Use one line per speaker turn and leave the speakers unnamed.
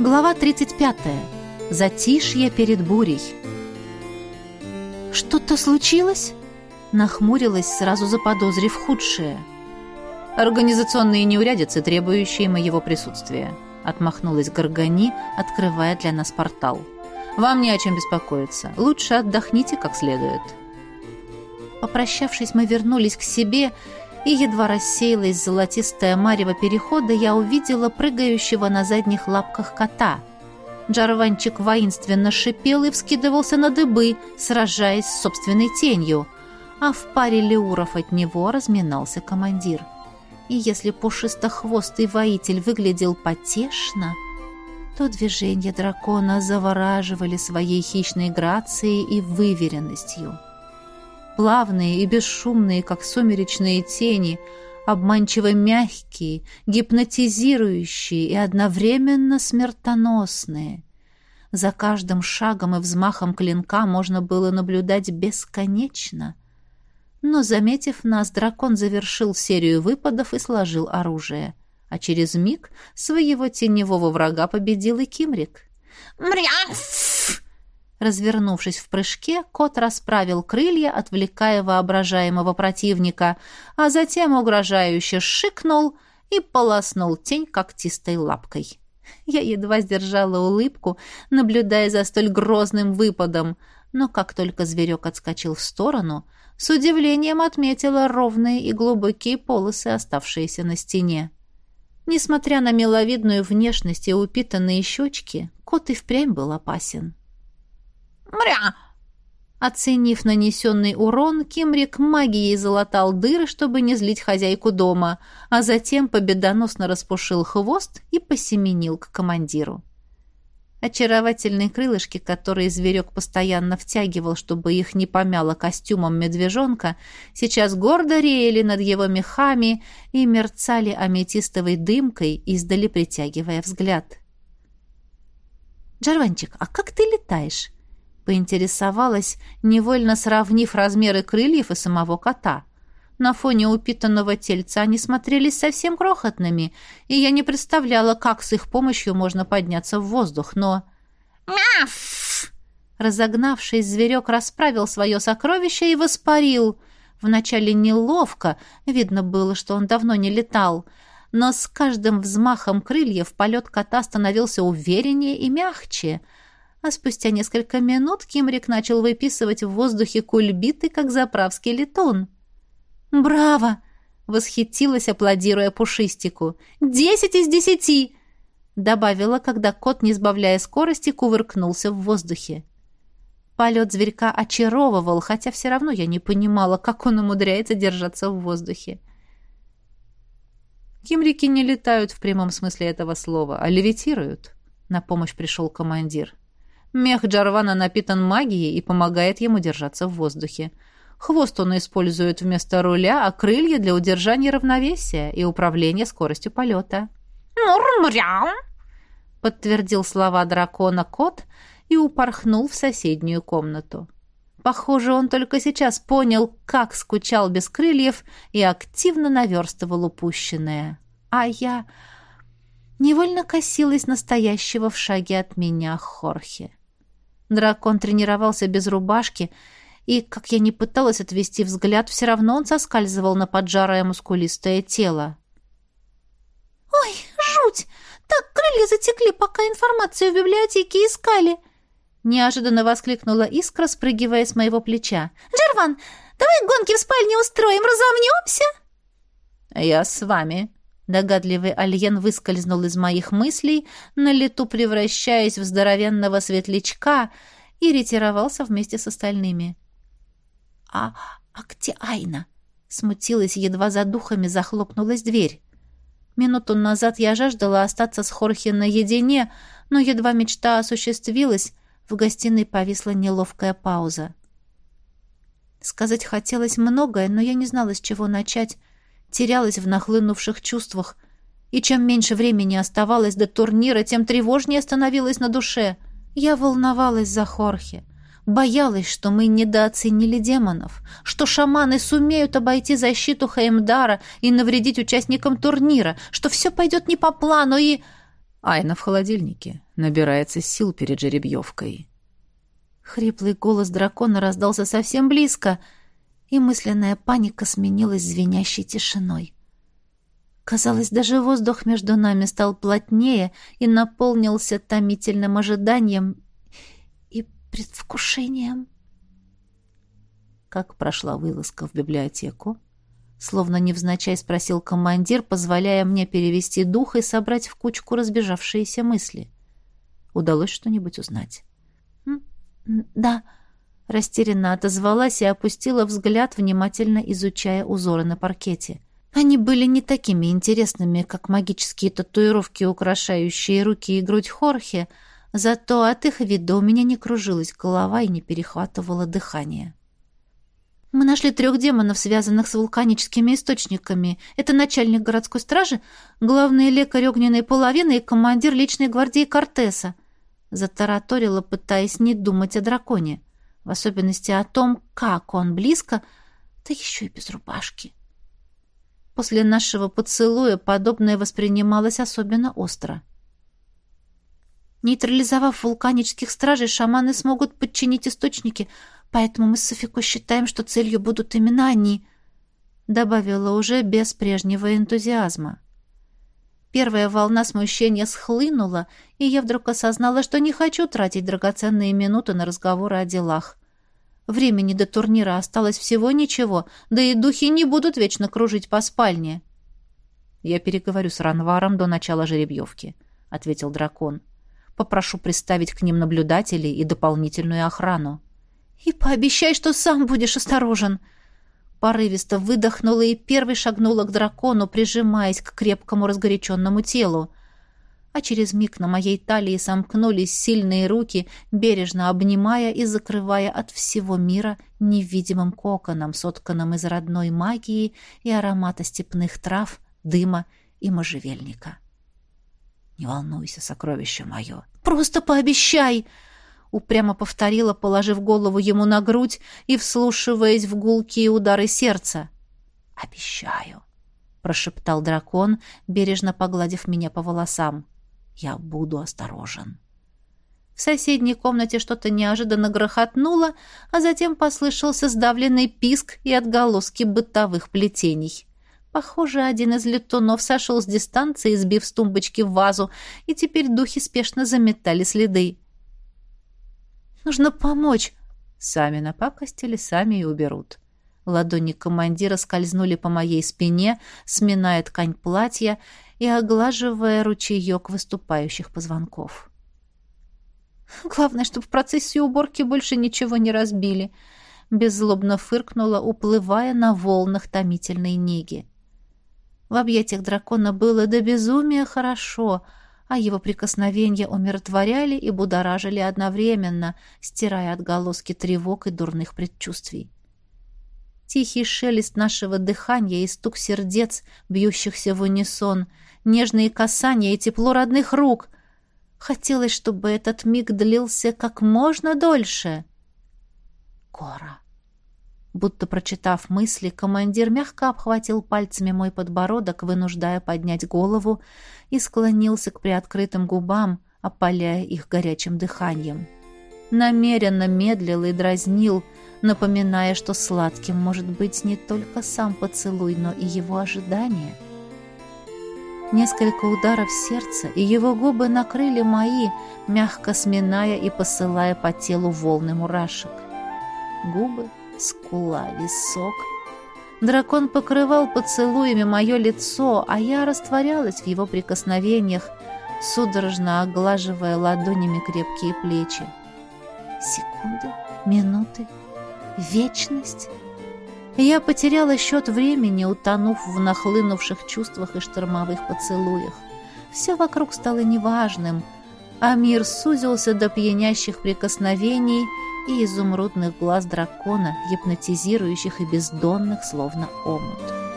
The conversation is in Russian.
Глава 35. Затишье перед бурей. «Что-то случилось?» Нахмурилась, сразу заподозрив худшее. «Организационные неурядицы, требующие моего присутствия», отмахнулась Горгани, открывая для нас портал. «Вам не о чем беспокоиться. Лучше отдохните как следует». Попрощавшись, мы вернулись к себе и едва рассеялась золотистая марево перехода, я увидела прыгающего на задних лапках кота. Джарванчик воинственно шипел и вскидывался на дыбы, сражаясь с собственной тенью, а в паре леуров от него разминался командир. И если пушистохвостый воитель выглядел потешно, то движения дракона завораживали своей хищной грацией и выверенностью плавные и бесшумные, как сумеречные тени, обманчиво мягкие, гипнотизирующие и одновременно смертоносные. За каждым шагом и взмахом клинка можно было наблюдать бесконечно. Но, заметив нас, дракон завершил серию выпадов и сложил оружие. А через миг своего теневого врага победил и Кимрик. «Мряф!» Развернувшись в прыжке, кот расправил крылья, отвлекая воображаемого противника, а затем угрожающе шикнул и полоснул тень когтистой лапкой. Я едва сдержала улыбку, наблюдая за столь грозным выпадом, но как только зверек отскочил в сторону, с удивлением отметила ровные и глубокие полосы, оставшиеся на стене. Несмотря на миловидную внешность и упитанные щечки, кот и впрямь был опасен. Мря!» Оценив нанесенный урон, Кимрик магией залатал дыры, чтобы не злить хозяйку дома, а затем победоносно распушил хвост и посеменил к командиру. Очаровательные крылышки, которые зверек постоянно втягивал, чтобы их не помяло костюмом медвежонка, сейчас гордо реяли над его мехами и мерцали аметистовой дымкой, издали притягивая взгляд. «Джарванчик, а как ты летаешь?» Поинтересовалась, невольно сравнив размеры крыльев и самого кота. На фоне упитанного тельца они смотрелись совсем крохотными, и я не представляла, как с их помощью можно подняться в воздух, но... «Мяф!» Разогнавшись, зверек расправил свое сокровище и воспарил. Вначале неловко, видно было, что он давно не летал, но с каждым взмахом крыльев полет кота становился увереннее и мягче — а спустя несколько минут Кимрик начал выписывать в воздухе кульбиты, как заправский летун. «Браво!» — восхитилась, аплодируя Пушистику. «Десять из десяти!» — добавила, когда кот, не сбавляя скорости, кувыркнулся в воздухе. Полет зверька очаровывал, хотя все равно я не понимала, как он умудряется держаться в воздухе. Кимрики не летают в прямом смысле этого слова, а левитируют. На помощь пришел командир. Мех Джарвана напитан магией и помогает ему держаться в воздухе. Хвост он использует вместо руля, а крылья для удержания равновесия и управления скоростью полета. «Мур-муряу!» подтвердил слова дракона кот и упорхнул в соседнюю комнату. Похоже, он только сейчас понял, как скучал без крыльев и активно наверстывал упущенное. А я невольно косилась настоящего в шаге от меня Хорхе. Дракон тренировался без рубашки, и, как я не пыталась отвести взгляд, все равно он соскальзывал на поджарое мускулистое тело. «Ой, жуть! Так крылья затекли, пока информацию в библиотеке искали!» Неожиданно воскликнула Искра, спрыгивая с моего плеча. «Джерван, давай гонки в спальне устроим, разомнемся!» «Я с вами», Догадливый Альен выскользнул из моих мыслей, на лету превращаясь в здоровенного светлячка, и ретировался вместе с остальными. «А, а где Айна?» Смутилась, едва за духами захлопнулась дверь. Минуту назад я жаждала остаться с Хорхе наедине, но едва мечта осуществилась, в гостиной повисла неловкая пауза. Сказать хотелось многое, но я не знала, с чего начать, терялась в нахлынувших чувствах, и чем меньше времени оставалось до турнира, тем тревожнее становилось на душе. Я волновалась за Хорхе, боялась, что мы недооценили демонов, что шаманы сумеют обойти защиту Хеймдара и навредить участникам турнира, что все пойдет не по плану и...
Айна в холодильнике. Набирается сил перед жеребьевкой.
Хриплый голос дракона раздался совсем близко, и мысленная паника сменилась звенящей тишиной. Казалось, даже воздух между нами стал плотнее и наполнился томительным ожиданием и предвкушением. Как прошла вылазка в библиотеку? Словно невзначай спросил командир, позволяя мне перевести дух и собрать в кучку разбежавшиеся мысли. Удалось что-нибудь узнать? «Да», — растерянно отозвалась и опустила взгляд, внимательно изучая узоры на паркете. Они были не такими интересными, как магические татуировки, украшающие руки и грудь Хорхе, зато от их вида у меня не кружилась голова и не перехватывало дыхание. Мы нашли трех демонов, связанных с вулканическими источниками. Это начальник городской стражи, главный лекарь огненной половины и командир личной гвардии Кортеса. Затараторила, пытаясь не думать о драконе. В особенности о том, как он близко, да еще и без рубашки. После нашего поцелуя подобное воспринималось особенно остро. Нейтрализовав вулканических стражей, шаманы смогут подчинить источники — Поэтому мы с Софико считаем, что целью будут именно они», — добавила уже без прежнего энтузиазма. Первая волна смущения схлынула, и я вдруг осознала, что не хочу тратить драгоценные минуты на разговоры о делах. Времени до турнира осталось всего ничего, да и духи не будут вечно кружить по спальне. «Я переговорю с Ранваром до начала жеребьевки», — ответил дракон. «Попрошу приставить к ним наблюдателей и дополнительную охрану». «И пообещай, что сам будешь осторожен!» Порывисто выдохнула и первой шагнула к дракону, прижимаясь к крепкому разгоряченному телу. А через миг на моей талии сомкнулись сильные руки, бережно обнимая и закрывая от всего мира невидимым коконом, сотканным из родной магии и аромата степных трав, дыма и можжевельника. «Не волнуйся, сокровище мое!» «Просто пообещай!» Упрямо повторила, положив голову ему на грудь и вслушиваясь в гулкие удары сердца. «Обещаю», — прошептал дракон, бережно погладив меня по волосам. «Я буду осторожен». В соседней комнате что-то неожиданно грохотнуло, а затем послышался сдавленный писк и отголоски бытовых плетений. Похоже, один из летунов сошел с дистанции, сбив с тумбочки вазу, и теперь духи спешно заметали следы. Нужно помочь!» Сами напакостили, сами и уберут. Ладони командира скользнули по моей спине, сминая ткань платья и оглаживая ручеек выступающих позвонков. «Главное, чтобы в процессе уборки больше ничего не разбили», — беззлобно фыркнула, уплывая на волнах томительной неги. В объятиях дракона было до безумия хорошо — а его прикосновения умиротворяли и будоражили одновременно, стирая отголоски тревог и дурных предчувствий. Тихий шелест нашего дыхания и стук сердец, бьющихся в унисон, нежные касания и тепло родных рук. Хотелось, чтобы этот миг длился как можно дольше. Кора. Будто прочитав мысли, командир мягко обхватил пальцами мой подбородок, вынуждая поднять голову, и склонился к приоткрытым губам, опаляя их горячим дыханием. Намеренно медлил и дразнил, напоминая, что сладким может быть не только сам поцелуй, но и его ожидание. Несколько ударов сердца, и его губы накрыли мои, мягко сминая и посылая по телу волны мурашек. Губы — скула, висок. Дракон покрывал поцелуями мое лицо, а я растворялась в его прикосновениях, судорожно оглаживая ладонями крепкие плечи. Секунды, минуты, вечность. Я потеряла счет времени, утонув в нахлынувших чувствах и штормовых поцелуях. Все вокруг стало неважным, а мир сузился до пьянящих прикосновений — и изумрудных глаз дракона, гипнотизирующих и бездонных, словно омут.